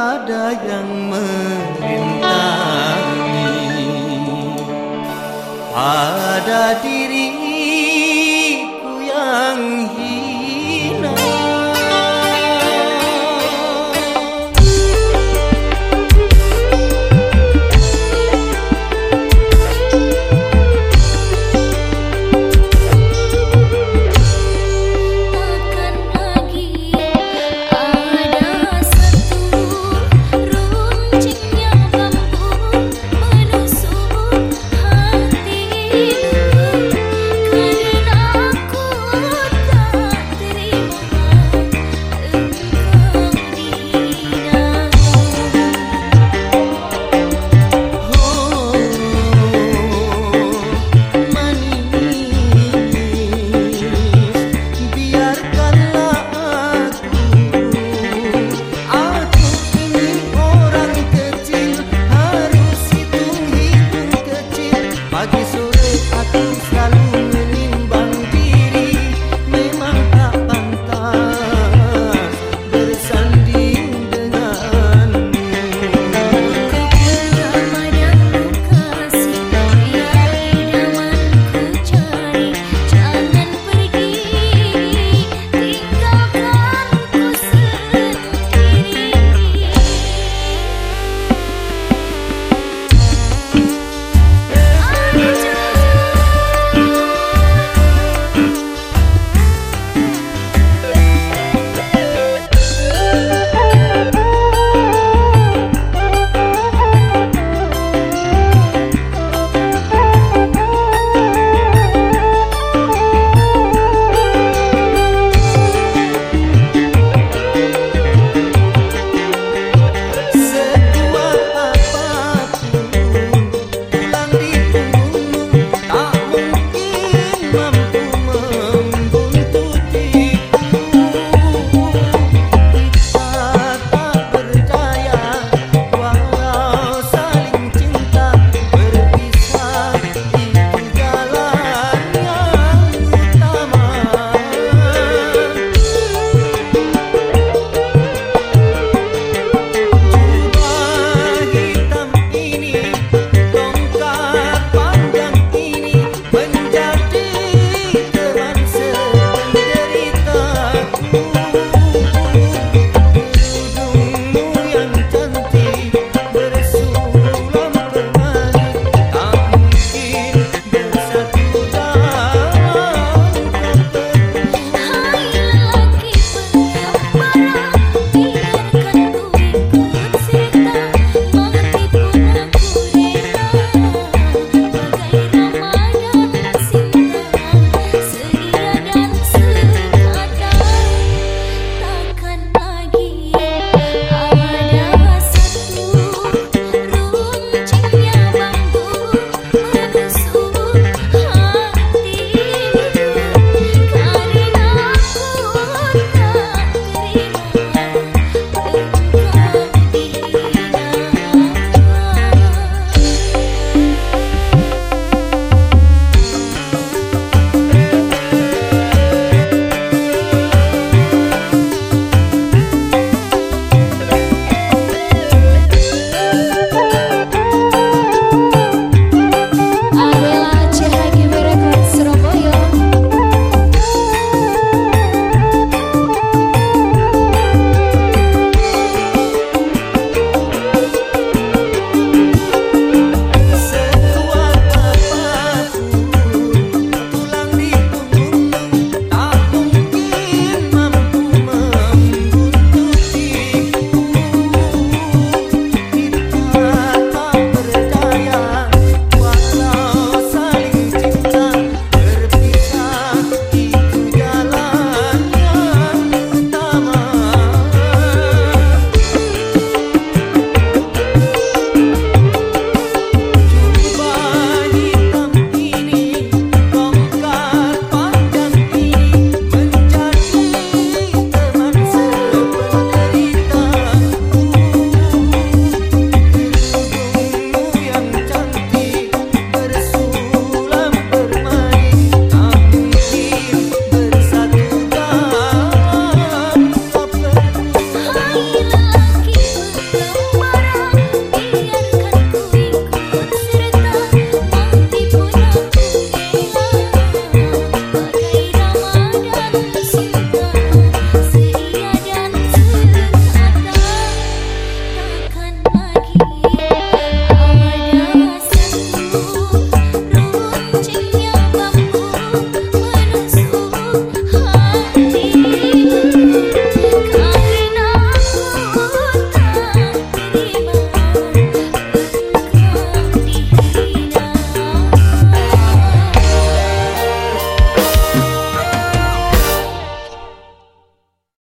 ada yang merintangi pada diri